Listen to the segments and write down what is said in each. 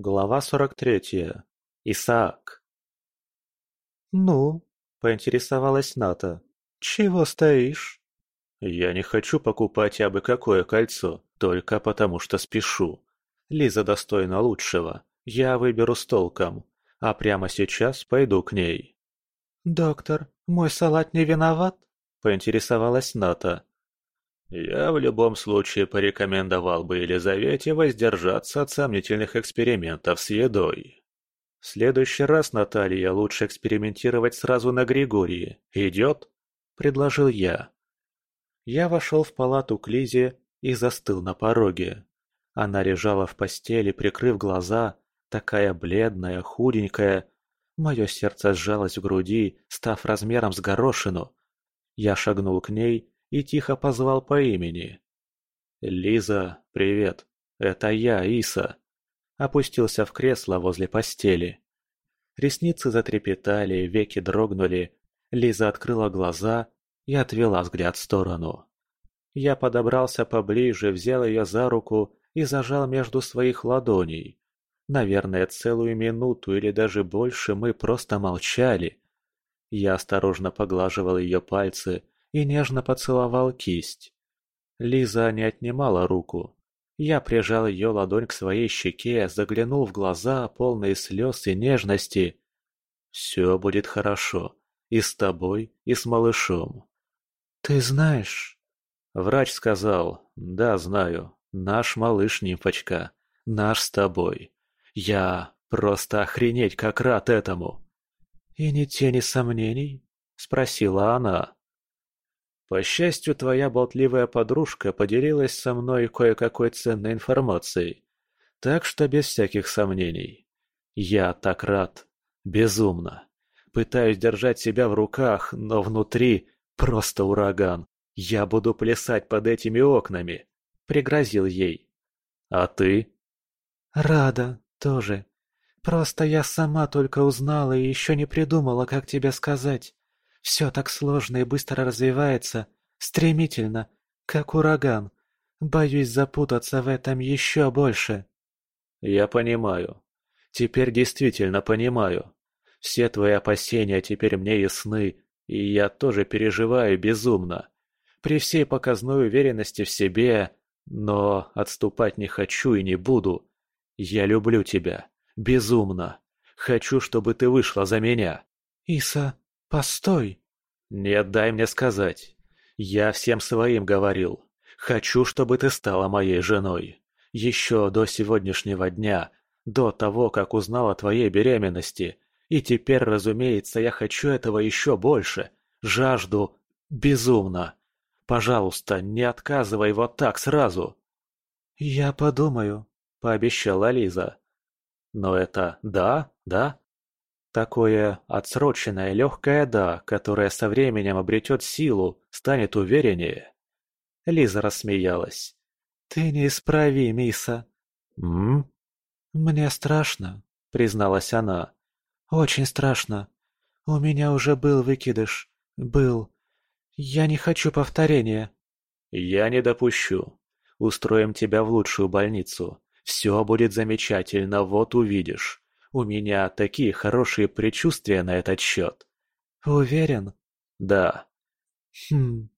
Глава сорок третья. Исаак. «Ну?» – поинтересовалась Ната. «Чего стоишь?» «Я не хочу покупать абы какое кольцо, только потому что спешу. Лиза достойна лучшего. Я выберу с толком, а прямо сейчас пойду к ней». «Доктор, мой салат не виноват?» – поинтересовалась Ната. Я в любом случае порекомендовал бы Елизавете воздержаться от сомнительных экспериментов с едой. В следующий раз, Наталья, лучше экспериментировать сразу на Григории. Идет? Предложил я. Я вошел в палату к Лизе и застыл на пороге. Она лежала в постели, прикрыв глаза, такая бледная, худенькая. Мое сердце сжалось в груди, став размером с горошину. Я шагнул к ней и тихо позвал по имени. «Лиза, привет. Это я, Иса». Опустился в кресло возле постели. Ресницы затрепетали, веки дрогнули. Лиза открыла глаза и отвела взгляд в сторону. Я подобрался поближе, взял ее за руку и зажал между своих ладоней. Наверное, целую минуту или даже больше мы просто молчали. Я осторожно поглаживал ее пальцы, и нежно поцеловал кисть. Лиза не отнимала руку. Я прижал ее ладонь к своей щеке, заглянул в глаза, полные слез и нежности. «Все будет хорошо. И с тобой, и с малышом». «Ты знаешь?» Врач сказал, «Да, знаю. Наш малыш, нимфочка. Наш с тобой. Я просто охренеть как рад этому». «И ни тени сомнений?» – спросила она. По счастью, твоя болтливая подружка поделилась со мной кое-какой ценной информацией. Так что без всяких сомнений. Я так рад. Безумно. Пытаюсь держать себя в руках, но внутри просто ураган. Я буду плясать под этими окнами. Пригрозил ей. А ты? Рада, тоже. Просто я сама только узнала и еще не придумала, как тебе сказать. Все так сложно и быстро развивается, стремительно, как ураган. Боюсь запутаться в этом еще больше. Я понимаю. Теперь действительно понимаю. Все твои опасения теперь мне ясны, и я тоже переживаю безумно. При всей показной уверенности в себе, но отступать не хочу и не буду. Я люблю тебя. Безумно. Хочу, чтобы ты вышла за меня. Иса, «Постой!» «Нет, дай мне сказать. Я всем своим говорил. Хочу, чтобы ты стала моей женой. Еще до сегодняшнего дня, до того, как узнал о твоей беременности. И теперь, разумеется, я хочу этого еще больше. Жажду безумно. Пожалуйста, не отказывай вот так сразу». «Я подумаю», — пообещала Лиза. «Но это да, да?» Такое отсроченное легкое «да», которое со временем обретет силу, станет увереннее. Лиза рассмеялась. «Ты неисправим, Миса». «М?» «Мне страшно», — призналась она. «Очень страшно. У меня уже был выкидыш. Был. Я не хочу повторения». «Я не допущу. Устроим тебя в лучшую больницу. Все будет замечательно, вот увидишь. У меня такие хорошие предчувствия на этот счет. Уверен? Да. Хм,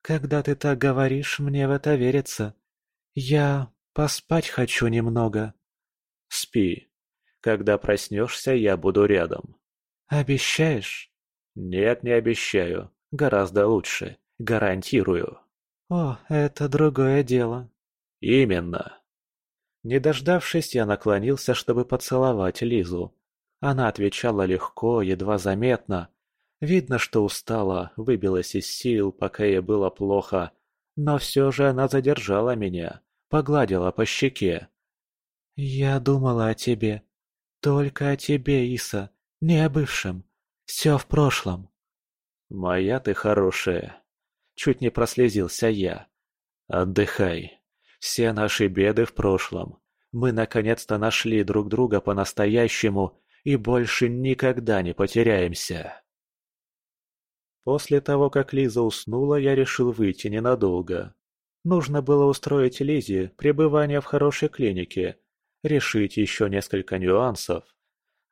когда ты так говоришь, мне в это верится. Я поспать хочу немного. Спи. Когда проснешься, я буду рядом. Обещаешь? Нет, не обещаю. Гораздо лучше. Гарантирую. О, это другое дело. Именно. Не дождавшись, я наклонился, чтобы поцеловать Лизу. Она отвечала легко, едва заметно. Видно, что устала, выбилась из сил, пока ей было плохо. Но все же она задержала меня, погладила по щеке. «Я думала о тебе. Только о тебе, Иса, не о бывшем. Все в прошлом». «Моя ты хорошая». Чуть не прослезился я. «Отдыхай, все наши беды в прошлом. Мы наконец-то нашли друг друга по-настоящему и больше никогда не потеряемся. После того, как Лиза уснула, я решил выйти ненадолго. Нужно было устроить Лизе пребывание в хорошей клинике. решить еще несколько нюансов,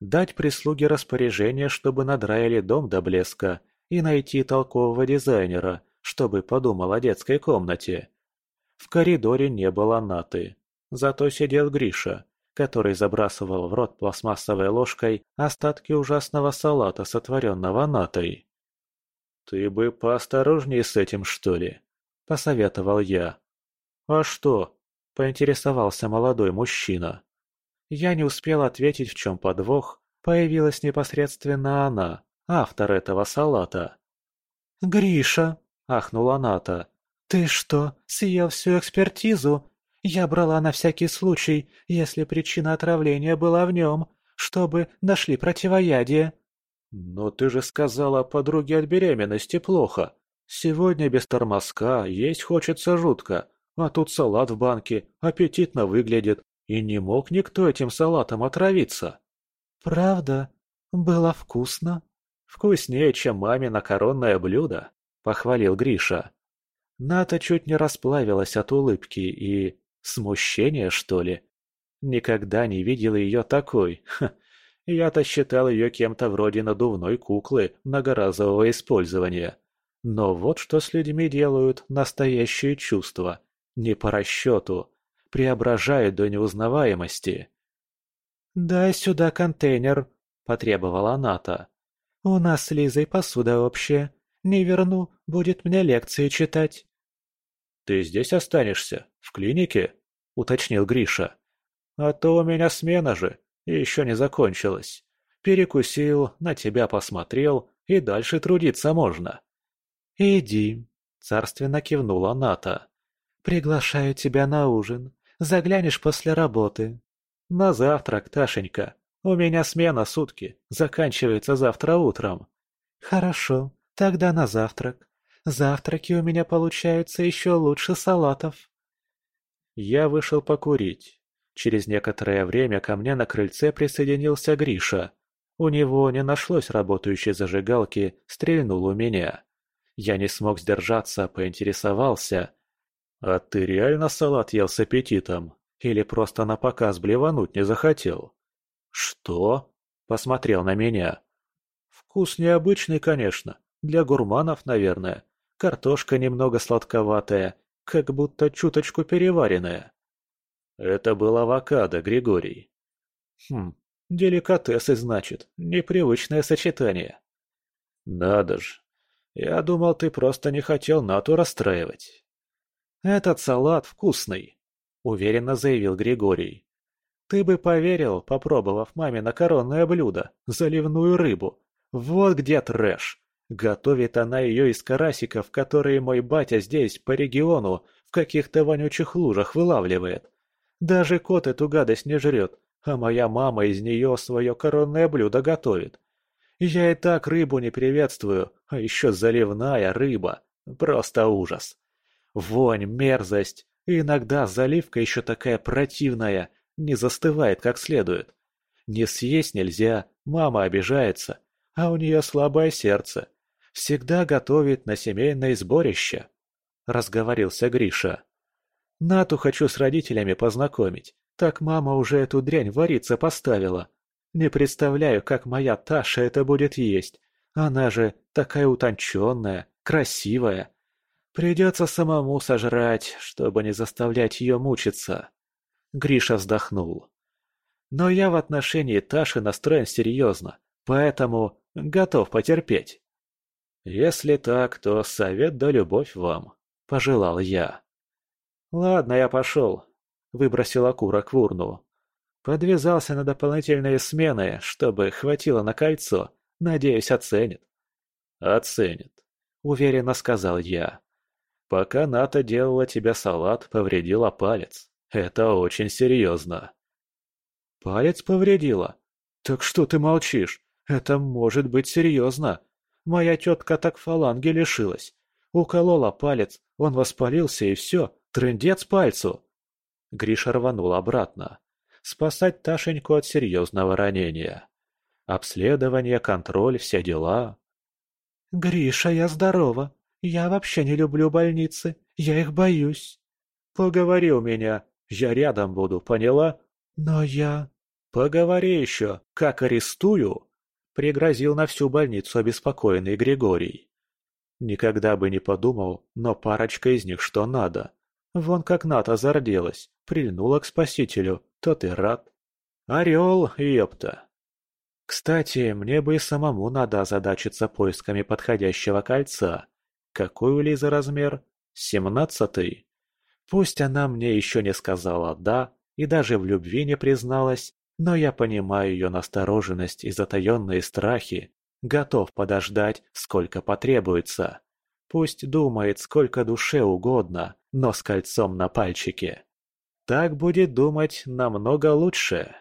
дать прислуге распоряжение, чтобы надраили дом до блеска, и найти толкового дизайнера, чтобы подумал о детской комнате. В коридоре не было Наты, зато сидел Гриша, который забрасывал в рот пластмассовой ложкой остатки ужасного салата, сотворенного Натой. «Ты бы поосторожнее с этим, что ли?» – посоветовал я. «А что?» – поинтересовался молодой мужчина. Я не успел ответить, в чем подвох, появилась непосредственно она, автор этого салата. «Гриша!» – ахнула Ната. «Ты что, съел всю экспертизу? Я брала на всякий случай, если причина отравления была в нем, чтобы нашли противоядие». «Но ты же сказала подруге от беременности плохо. Сегодня без тормозка, есть хочется жутко, а тут салат в банке, аппетитно выглядит, и не мог никто этим салатом отравиться». «Правда? Было вкусно?» «Вкуснее, чем мамино коронное блюдо», — похвалил Гриша. Ната чуть не расплавилась от улыбки и... смущения, что ли. Никогда не видел ее такой. Ха. Я-то считал ее кем-то вроде надувной куклы многоразового использования. Но вот что с людьми делают настоящие чувства. Не по расчету. Преображают до неузнаваемости. «Дай сюда контейнер», – потребовала Ната. «У нас с Лизой посуда общая. Не верну, будет мне лекции читать». «Ты здесь останешься? В клинике?» – уточнил Гриша. «А то у меня смена же, и еще не закончилась. Перекусил, на тебя посмотрел, и дальше трудиться можно». «Иди», – царственно кивнула Ната. «Приглашаю тебя на ужин. Заглянешь после работы». «На завтрак, Ташенька. У меня смена сутки, заканчивается завтра утром». «Хорошо, тогда на завтрак. Завтраки у меня получаются еще лучше салатов. Я вышел покурить. Через некоторое время ко мне на крыльце присоединился Гриша. У него не нашлось работающей зажигалки, стрельнул у меня. Я не смог сдержаться, поинтересовался. «А ты реально салат ел с аппетитом? Или просто на показ блевануть не захотел?» «Что?» – посмотрел на меня. «Вкус необычный, конечно. Для гурманов, наверное. Картошка немного сладковатая, как будто чуточку переваренная. Это был авокадо, Григорий. Хм, деликатесы, значит, непривычное сочетание. Надо ж. Я думал, ты просто не хотел Нату расстраивать. Этот салат вкусный, уверенно заявил Григорий. Ты бы поверил, попробовав мамино коронное блюдо, заливную рыбу. Вот где трэш. Готовит она ее из карасиков, которые мой батя здесь, по региону, в каких-то вонючих лужах вылавливает. Даже кот эту гадость не жрет, а моя мама из нее свое коронное блюдо готовит. Я и так рыбу не приветствую, а еще заливная рыба. Просто ужас. Вонь, мерзость, и иногда заливка еще такая противная, не застывает как следует. Не съесть нельзя, мама обижается, а у нее слабое сердце всегда готовит на семейное сборище», — разговорился Гриша. «Нату хочу с родителями познакомить, так мама уже эту дрянь вариться поставила. Не представляю, как моя Таша это будет есть. Она же такая утонченная, красивая. Придется самому сожрать, чтобы не заставлять ее мучиться». Гриша вздохнул. «Но я в отношении Таши настроен серьезно, поэтому готов потерпеть». «Если так, то совет да любовь вам», – пожелал я. «Ладно, я пошел», – выбросил окурок в урну. Подвязался на дополнительные смены, чтобы хватило на кольцо. Надеюсь, оценит. «Оценит», – уверенно сказал я. «Пока Ната делала тебе салат, повредила палец. Это очень серьезно». «Палец повредила? Так что ты молчишь? Это может быть серьезно. Моя тетка так фаланги лишилась. Уколола палец, он воспалился и все, трындец пальцу. Гриша рванул обратно. Спасать Ташеньку от серьезного ранения. Обследование, контроль, все дела. «Гриша, я здорова. Я вообще не люблю больницы. Я их боюсь». «Поговори у меня. Я рядом буду, поняла? «Но я...» «Поговори еще, как арестую!» Пригрозил на всю больницу обеспокоенный Григорий. Никогда бы не подумал, но парочка из них что надо. Вон как Ната зарделась, прильнула к спасителю, тот и рад. Орел, ёпта. Кстати, мне бы и самому надо озадачиться поисками подходящего кольца. Какой у Лизы размер? Семнадцатый? Пусть она мне еще не сказала «да» и даже в любви не призналась, но я понимаю ее настороженность и затаенные страхи, готов подождать, сколько потребуется. Пусть думает, сколько душе угодно, но с кольцом на пальчике. Так будет думать намного лучше.